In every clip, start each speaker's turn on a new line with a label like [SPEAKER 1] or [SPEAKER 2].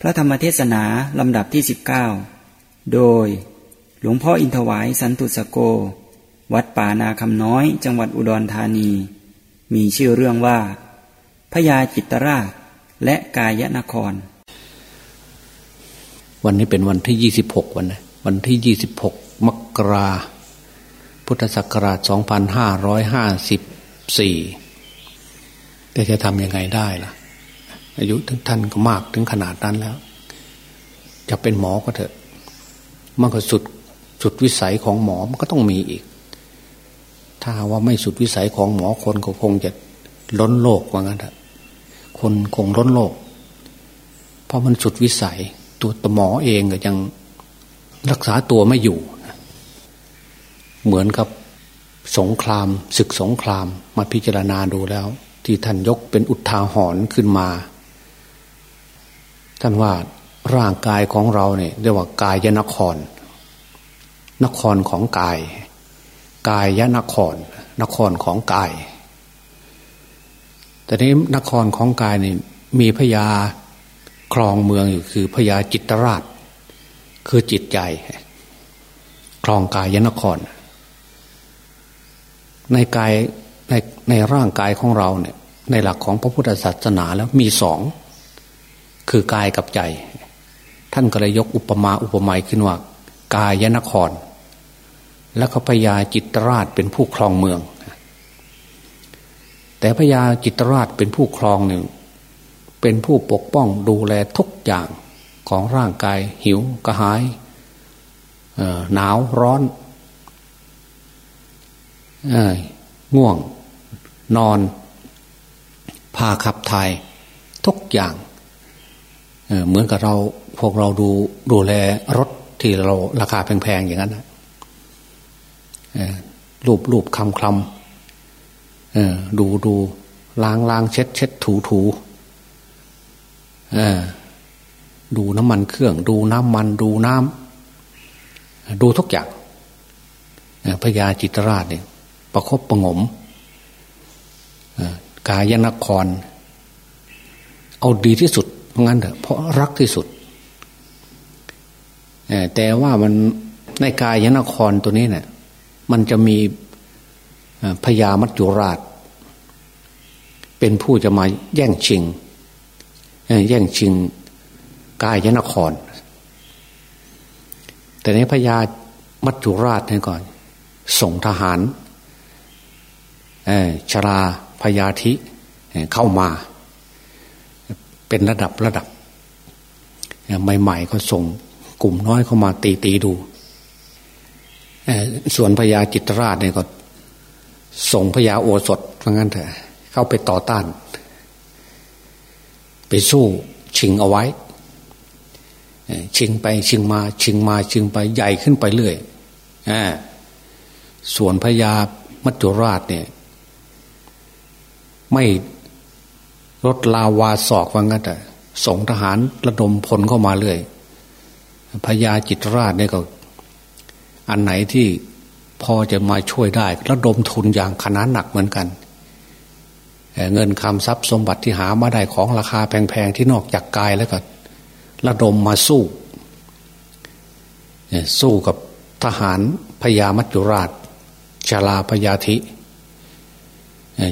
[SPEAKER 1] พระธรรมเทศนาลำดับที่ 19 โดย หลวงพ่ออินทวายสันตุสโก วัดป่านาคำน้อยจังหวัดอุดรธานี มีชื่อเรื่องว่าพญาจิตรราชและกายนคร
[SPEAKER 2] วันนี้เป็นวันที่ 26 วันนะวันที่ 26 มกราพุทธศักราช 2554 แต่จะทำยังไงได้ล่ะ อายุถึงท่านก็มากถึงขนาดนั้นแล้ว จะเป็นหมอก็เถอะ มันก็สุดสุดวิสัยของหมอมันก็ต้องมีอีก ถ้าว่าไม่สุดวิสัยของหมอคนก็คงจะล้นโลกว่างั้นเถอะคนคงล้นโลก เพราะมันสุดวิสัย ตัวตหมอเองก็ยังรักษาตัวไม่อยู่ เหมือนกับสงครามศึกสงครามมาพิจารณาดูแล้ว ที่ท่านยกเป็นอุทาหรณ์ขึ้นมา ท่านว่าร่างกายของเราเนี่ยเรียกว่ากายยนคร นครของกาย กายยนคร นครของกาย แต่นี้นครของกายเนี่ยมีพญาครองเมืองอยู่คือพญาจิตรราช คือจิตใจครองกายยนคร ในกายในในร่างกายของเราเนี่ย ในหลักของพระพุทธศาสนาแล้วมีสอง คือกายกับใจ ท่านก็เลยยกอุปมาอุปไมยขึ้นว่ากายยนคร แล้วก็พญาจิตรราชเป็นผู้ครองเมือง แต่พญาจิตรราชเป็นผู้ครองหนึ่ง เป็นผู้ปกป้องดูแลทุกอย่างของร่างกาย หิวกระหายหนาวร้อนง่วง นอนพาขับถ่าย ทุกอย่าง เหมือนกับเราพวกเราดูดูแลรถที่เราราคาแพงๆอย่างนั้นรูปรูปคำคำดูดูล้างล้างเช็ดเช็ดถูถูดูน้ำมันเครื่อง ดูน้ำมันดูน้ำดูทุกอย่างพญาจิตรราชเนี่ย ประครบประงมกายนคร เอาดีที่สุด ราะงั้นเถอะเพราะรักที่สุดแต่ว่ามันในกายยนครตัวนี้เนี่ยมันจะมีพญามัจจุราช เป็นผู้จะมาแย่งชิง แย่งชิงกายยนคร แต่ในพญามัจจุราชนี่ก่อน ส่งทหารชราพยาธิเข้ามา เป็นระดับระดับใหม่ๆก็ส่งกลุ่มน้อยเข้ามาตีตีดูส่วนพญาจิตรราชเนี่ยก็ ส่งพญาโอสถเพราะงั้นเถอะเข้าไปต่อต้าน ไปสู้ชิงเอาไว้ชิงไปชิงมาชิงมาชิงไปใหญ่ขึ้นไปเรื่อยส่วนพญามัจจุราชเนี่ย ไม่ ลดลาวาศอกว่างั้นแต่ส่งทหารระดมพลเข้ามาเรื่อยพญาจิตรราชเนี่ยก็ อันไหนที่พอจะมาช่วยได้ระดมทุนอย่างขนาดหนักเหมือนกันเงินคำทรัพย์สมบัติที่หามาได้ของราคาแพงๆที่นอกจากกายแล้วก็ ระดมมาสู้สู้กับทหารพญามัจจุราชชาลาพญาธิ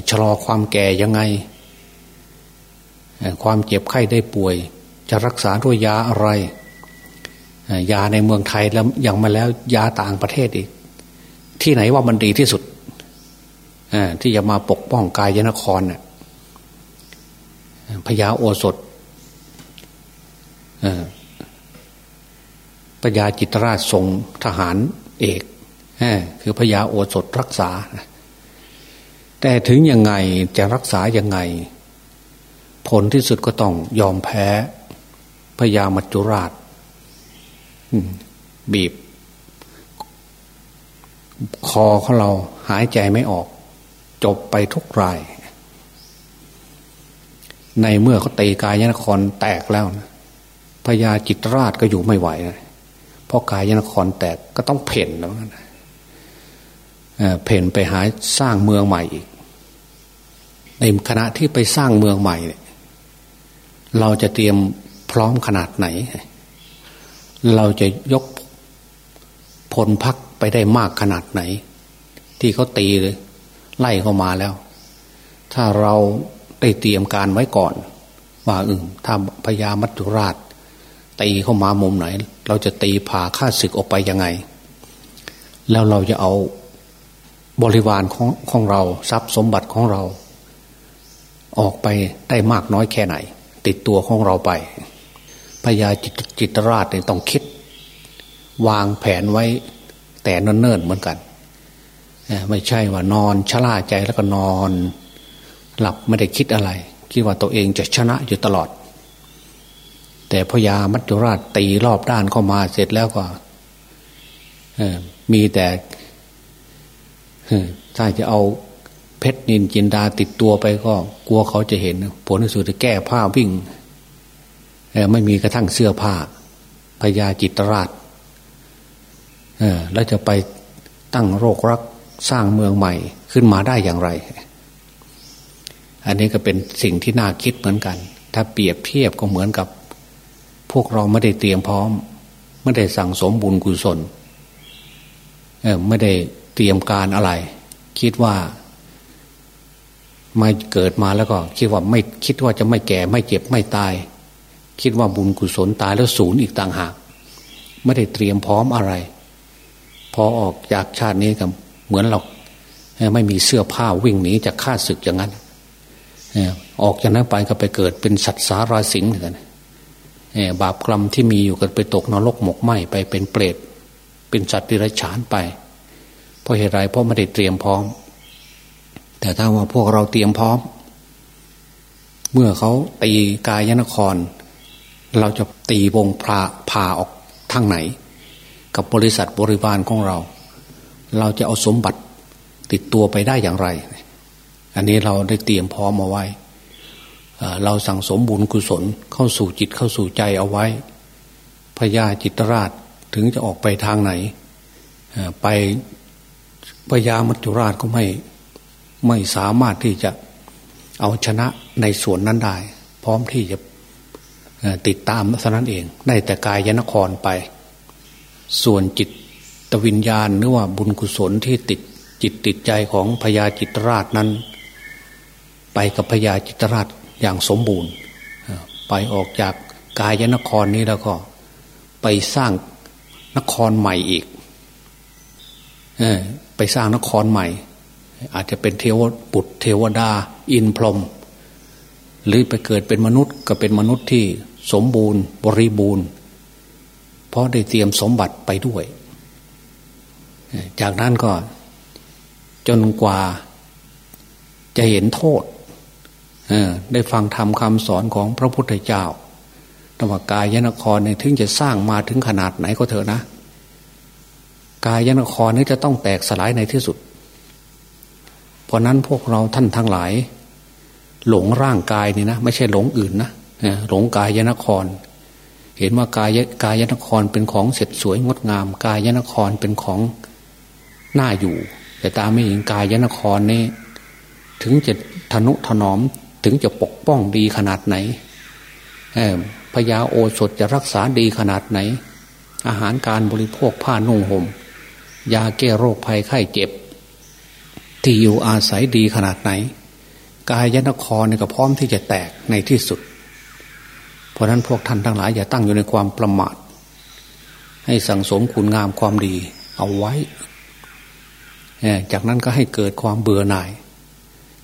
[SPEAKER 2] ชะลอความแก่ยังไง ความเจ็บไข้ได้ป่วย จะรักษาด้วยยาอะไรยาในเมืองไทยแล้วยังมาแล้วยาต่างประเทศอีก ที่ไหนว่ามันดีที่สุดที่จะมาปกป้องกายยนครน่ะพญาโอสถพญาจิตราชทรงทหารเอกคือพญาโอสถรักษา แต่ถึงยังไงจะรักษายังไง ผลที่สุดก็ต้องยอมแพ้พญามัจจุราชบีบ คอของเราหายใจไม่ออก จบไปทุกราย ในเมื่อเขาตีกายยนครแตกแล้วนะพญาจิตราชก็อยู่ไม่ไหวนะเพราะกายยนครแตกก็ต้องเพ่นแล้วนะเพ่นไปหาสร้างเมืองใหม่อีกในขณะที่ไปสร้างเมืองใหม่เนี่ย เราจะเตรียมพร้อมขนาดไหน เราจะยกพลพักไปได้มากขนาดไหน ที่เขาตีเลย ไล่เข้ามาแล้ว ถ้าเราได้เตรียมการไว้ก่อน ว่าอืมถ้าพญามัจจุราช ตีเข้ามามุมไหน เราจะตีผ่าข้าศึกออกไปยังไง แล้วเราจะเอาบริวารของของเรา ทรัพย์สมบัติของเรา ออกไปได้มากน้อยแค่ไหน ติดตัวของเราไปพญาจิตจตราชเนี่ยต้องคิด วางแผนไว้ แต่เนิ่นๆเหมือนกันไม่ใช่ว่านอนชะล่าใจแล้วก็นอน หลับไม่ได้คิดอะไร คิดว่าตัวเองจะชนะอยู่ตลอด แต่พญามัจจุราชตีรอบด้านเข้ามาเสร็จแล้วก็มีแต่ถ้าจะเอา เพชรนินจินดาติดตัวไปก็ กลัวเขาจะเห็น ผลที่สุดจะแก้ผ้าวิ่งไม่มีกระทั่งเสื้อผ้าพญาจิตรราชแล้วจะไปตั้งโรครักสร้างเมืองใหม่ขึ้นมาได้อย่างไร อันนี้ก็เป็นสิ่งที่น่าคิดเหมือนกัน ถ้าเปรียบเทียบก็เหมือนกับ พวกเราไม่ได้เตรียมพร้อม ไม่ได้สั่งสมบุญกุศลไม่ได้เตรียมการอะไร คิดว่า ม่เกิดมาแล้วก็ คิดว่าไม่คิดว่าจะไม่แก่ไม่เจ็บไม่ตาย คิดว่าบุญกุศลตายแล้วศูนย์อีกต่างหาก ไม่ได้เตรียมพร้อมอะไร พอออกจากชาตินี้กับเหมือนเราไม่มีเสื้อผ้าวิ่งหนีจากข้าศึกอย่างนั้นออกจากนั้นไปก็ไปเกิดเป็นสัตว์สาราสิงหมือนกันบาปกรรมที่มีอยู่กันไปตกนรกหมกไหมไปเป็นเปรตเป็นสัตว์ดิรัจฉานไป เพราะเหตุไรเพราะไม่ได้เตรียมพร้อม แต่ถ้าว่าพวกเราเตรียมพร้อม เมื่อเขาตีกายนคร เราจะตีวงพาพาออกทางไหน กับบริษัทบริวารของเรา เราจะเอาสมบัติติดตัวไปได้อย่างไร อันนี้เราได้เตรียมพร้อมเอาไว้ เราสั่งสมบุญกุศลเข้าสู่จิตเข้าสู่ใจเอาไว้พญาจิตราชถึงจะออกไปทางไหน ไปพญามัจจุราชก็ไม่ ไม่สามารถที่จะเอาชนะในส่วนนั้นได้ พร้อมที่จะติดตามเท่านั้นเอง ได้แต่กายยนครไป ส่วนจิตตวิญญาณหรือว่าบุญกุศลที่ติดจิตติดใจของพญาจิตรราชนั้น ไปกับพญาจิตราชอย่างสมบูรณ์ ไปออกจากกายนครนี้แล้วก็ ไปสร้างนครใหม่อีกไปสร้างนครใหม่ อาจจะเป็นเทวปุตรเทวดา อินพรหมหรือไปเกิดเป็นมนุษย์ก็เป็นมนุษย์ที่สมบูรณ์ บริบูรณ์ เพราะได้เตรียมสมบัติไปด้วย จากนั้นก็จนกว่าจะเห็นโทษได้ฟังธรรมคำสอนของพระพุทธเจ้าธรรมกายยนครเนี่ยถึงจะสร้างมาถึงขนาดไหนก็เถอะนะ กายยนครนี้จะต้องแตกสลายในที่สุด เพราะนั้นพวกเราท่านทั้งหลาย หลงร่างกายนี่นะไม่ใช่หลงอื่นนะหลงกายยนคร เห็นว่ากายกายยนครเป็นของเสร็จสวยงดงาม กายยนครเป็นของน่าอยู่ แต่ตาไม่เห็นกายยนครนี่ถึงจะทนุถนอมถึงจะปกป้องดีขนาดไหนพญาโอสถจะรักษาดีขนาดไหน อาหารการบริโภคผ้านุ่งหม่มยาแก้โรคภัยไข้เจ็บ ที่อยู่อาศัยดีขนาดไหน กายยนครเนี่ยก็พร้อมที่จะแตกในที่สุด เพราะนั้นพวกท่านทั้งหลายอย่าตั้งอยู่ในความประมาท ให้สั่งสมคุณงามความดีเอาไว้ จากนั้นก็ให้เกิดความเบื่อหน่าย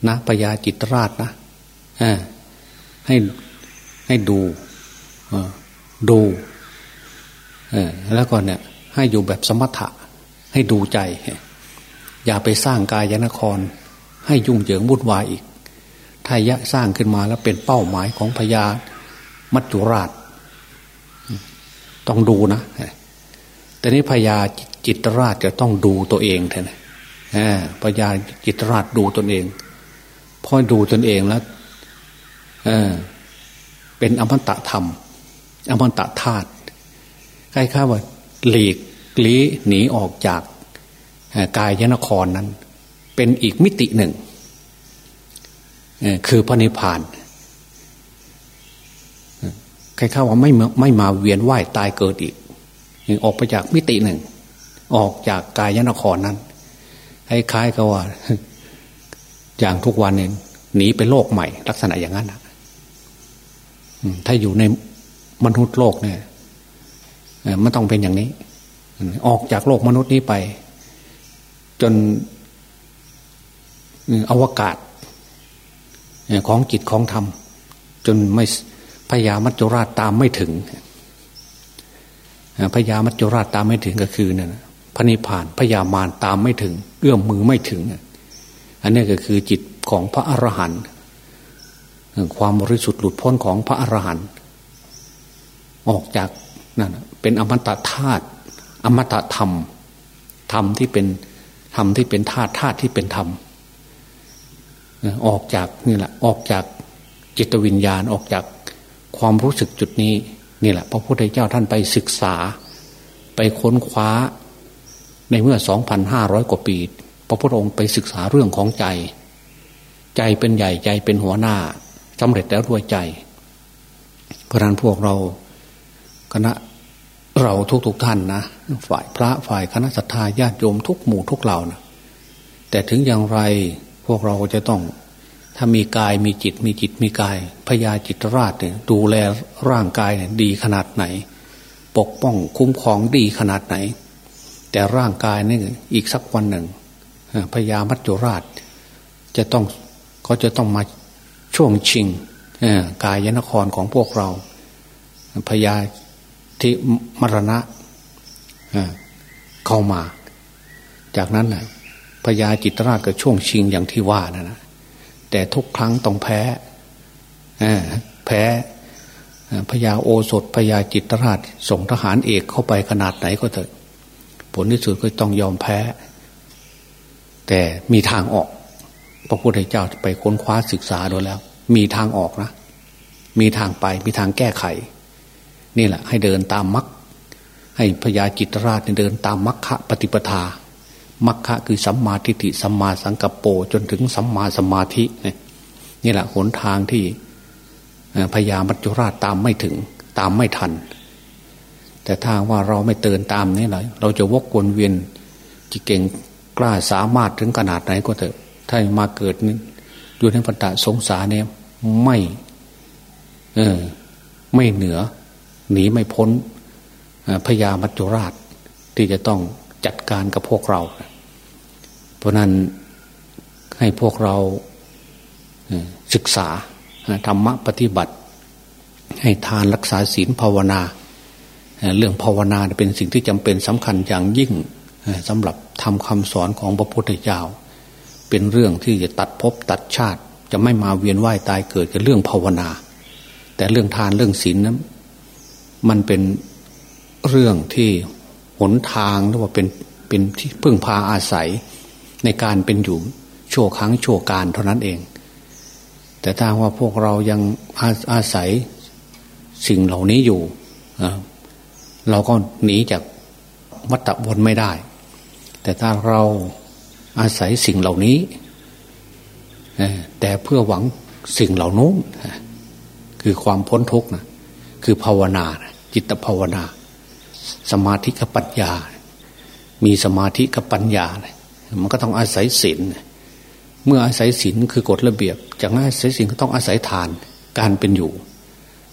[SPEAKER 2] นะปยาจิตราชนะให้ให้ดูดูแล้วก็เนี่ยให้อยู่แบบสมถะ ให้ดูใจ อย่าไปสร้างกายนคร ให้ยุ่งเหยิงวุ่นวายอีกถ้ายะสร้างขึ้นมาแล้วเป็นเป้าหมายของพญามัจจุราช ต้องดูนะแต่นี้พญาจิตราชจะต้องดูตัวเองแทนพญาจิตราชดูตนเองพอดูตนเองแล้วเเป็นอมตะธรรม อมตะธาตุใกล้ข้าว่า หลีกลี้หนีออกจาก กายยนครนั้น เป็นอีกมิติหนึ่ง คือพระนิพพานใครเข้าว่าไม่ไม่มาเวียนว่ายตายเกิดอีก ออกไปจากมิติหนึ่ง ออกจากกายยนครนั้นคล้ายๆกับว่า อย่างทุกวันเนี่ยหนีไปโลกใหม่ ลักษณะอย่างนั้นถ้าอยู่ในมนุษย์โลกเนี่ยมันต้องเป็นอย่างนี้ ออกจากโลกมนุษย์นี้ไป จนอวกาศของจิตของธรรม จนไม่พยามัจจุราชตามไม่ถึงพยามัจจุราชตามไม่ถึงก็คือเนี่ยพระนิพพานพยามารตามไม่ถึง เอื้อมมือไม่ถึง อันนี้ก็คือจิตของพระอรหันต์ความบริสุทธิ์หลุดพ้นของพระอรหันต์ออกจากนั่นเป็นอมตะธาตุอมตะธรรม ธรรมที่เป็น ธรรมที่เป็นธาตุธาตุที่เป็นธรรมออกจากนี่แหละออกจากจิตวิญญาณออกจากความรู้สึกจุดนี้นี่แหละพระพุทธเจ้าท่านไปศึกษา ไปค้นคว้าในเมื่อสองพันห้าร้อยกว่าปี พระพุทธองค์ไปศึกษาเรื่องของใจ ใจเป็นใหญ่ใจเป็นหัวหน้าสำเร็จแล้วด้วยใจ เพราะนั้นพวกเราคณะ เราทุกๆทท่านนะฝ่ายพระฝ่ายคณะสัตยาญาติโยมทุกหมู่ทุกเหล่านะแต่ถึงอย่างไรพวกเราจะต้อง ถ้ามีกายมีจิตมีจิตมีกายพญาจิตราชเนี่ยดูแลร่างกายเนี่ยดีขนาดไหน ปกป้องคุ้มครองดีขนาดไหน แต่ร่างกายนี่อีกสักวันหนึ่งพญามัจจุราช จะต้องเขาจะต้องมาช่วงชิงกายยนครของพวกเราพญา ที่มรณะเข้ามา จากนั้นนะพญาจิตราชก็ช่วงชิงอย่างที่ว่านะนะแต่ทุกครั้งต้องแพ้แพ้พญาโอสถพญาจิตราช ส่งทหารเอกเข้าไปขนาดไหนก็เถอะ ผลที่สุดก็ต้องยอมแพ้ แต่มีทางออก พระพุทธเจ้าไปค้นคว้าศึกษาดูแล้ว มีทางออกนะ มีทางไปมีทางแก้ไข นี่แหละ ให้เดินตามมรรคให้พญาจิตราชเดินตามมรรคปฏิปทามัคคะคือสัมมาทิฏฐิสัมมาสังกัปโปจนถึงสัมมาสมาธินี่แหละหนทางที่พญามัจจุราชตามไม่ถึง ตามไม่ทัน แต่ถ้าว่าเราไม่เตือนตามนี่เลยเราจะวกวนเวียนจิเก่งกล้าสามารถถึงขนาดไหนก็เถอะ ถ้ามาเกิดอยู่ในปัตตะสงสารเนี่ยไม่ เออ ไม่เหนือ หนีไม่พ้นพญามัจจุราชที่จะต้องจัดการกับพวกเรา เพราะนั้นให้พวกเราศึกษาธรรมะปฏิบัติ ให้ทานรักษาศีลภาวนา เรื่องภาวนาเป็นสิ่งที่จำเป็นสำคัญอย่างยิ่งสำหรับทำคำสอนของพระพุทธเจ้า เป็นเรื่องที่จะตัดภพตัดชาติ จะไม่มาเวียนว่ายตายเกิดกับเรื่องภาวนา แต่เรื่องทานเรื่องศีลนั้น มันเป็นเรื่องที่หนทางหรือว่าเป็นเป็นที่พึ่งพาอาศัยในการเป็นอยู่ชั่วครั้งชั่วการเท่านั้นเอง แต่ถ้าว่าพวกเรายังอาอาศัยสิ่งเหล่านี้อยู่ เราก็หนีจากวัฏวนไม่ได้ แต่ถ้าเราอาศัยสิ่งเหล่านี้ แต่เพื่อหวังสิ่งเหล่านู้นคือความพ้นทุกข์นะคือภาวนา จิตภาวนา สมาธิกับปัญญา มีสมาธิกับปัญญา มันก็ต้องอาศัยศีลเมื่ออาศัยศีลคือกฎระเบียบ จากนั้นอาศัยศีลก็ต้องอาศัยทานการเป็นอยู่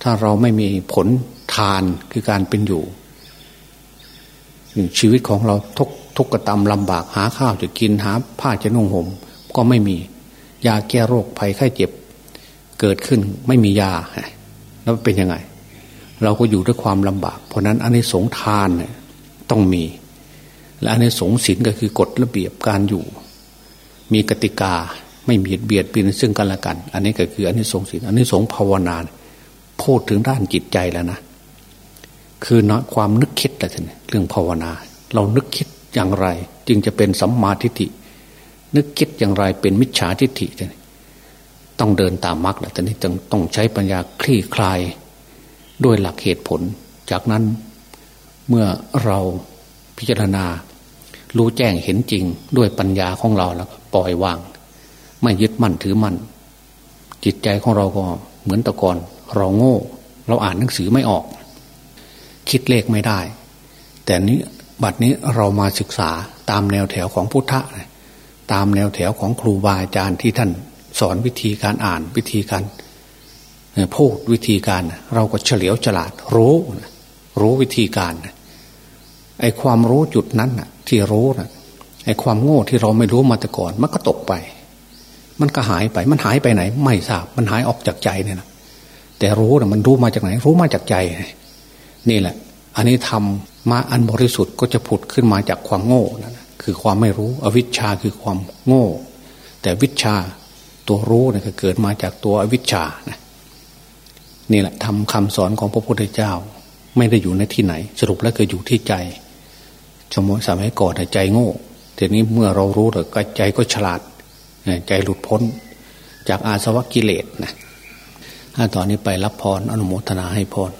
[SPEAKER 2] ถ้าเราไม่มีผลทานคือการเป็นอยู่ ชีวิตของเราทุกทุกกระตำลำบากหาข้าวจะกินหาผ้าจะนุ่งห่มก็ไม่มียาแก้โรคภัยไข้เจ็บ เกิดขึ้นไม่มียาแล้วเป็นยังไง เราก็อยู่ด้วยความลำบาก เพราะนั้นอันนี้สงทานเนี่ยต้องมี และอันนี้สงสินก็คือกฎระเบียบการอยู่ มีกติกาไม่เบียดเบียดเบียนซึ่งกันและกัน อันนี้ก็คืออันนี้สงสินอันนี้สงภาวนาพูดถึงด้านจิตใจแล้วนะคือนะความนึกคิดอะไรท่านเรื่องภาวนา เรานึกคิดอย่างไร จึงจะเป็นสัมมาทิฏฐินึกคิดอย่างไรเป็นมิจฉาทิฏฐิท่านต้องเดินตามมรรคแหละท่านี้ต้องต้องใช้ปัญญาคลี่คลาย ด้วยหลักเหตุผล จากนั้นเมื่อเราพิจารณา รู้แจ้งเห็นจริงด้วยปัญญาของเราแล้วปล่อยวาง ไม่ยึดมั่นถือมั่น จิตใจของเราก็เหมือนตะกอนเราโง่ เราอ่านหนังสือไม่ออก คิดเลขไม่ได้ แต่นี้บัดนี้เรามาศึกษาตามแนวแถวของพุทธะตามแนวแถวของครูบาอาจารย์ที่ท่านสอนวิธีการอ่านวิธีการ พูดวิธีการ เราก็เฉลียวฉลาดรู้รู้วิธีการไอ้ความรู้จุดนั้นน่ะ ที่รู้น่ะไอ้ความโง่ที่เราไม่รู้มาแต่ก่อน มันก็ตกไป มันก็หายไป มันหายไปไหน ไม่ทราบ มันหายออกจากใจเนี่ยนะแต่รู้นะมันรู้มาจากไหน รู้มาจากใจ นี่แหละ อันนี้ทำมาอันบริสุทธิ์ก็จะผุดขึ้นมาจากความโง่นะคือความไม่รู้ อวิชชาคือความโง่ แต่วิชาตัวรู้เนี่ยเกิดมาจากตัวอวิชชานะ นี่แหละทำคำสอนของพระพุทธเจ้า ไม่ได้อยู่ในที่ไหน สรุปแล้วคืออยู่ที่ใจสมัยสมัยก่อนใจโง่ทีนี้เมื่อเรารู้แล้วใจก็ฉลาด ใจหลุดพ้น จากอาสวะกิเลสนะถ้าตอนนี้ไปรับพรอนุโมทนาให้พร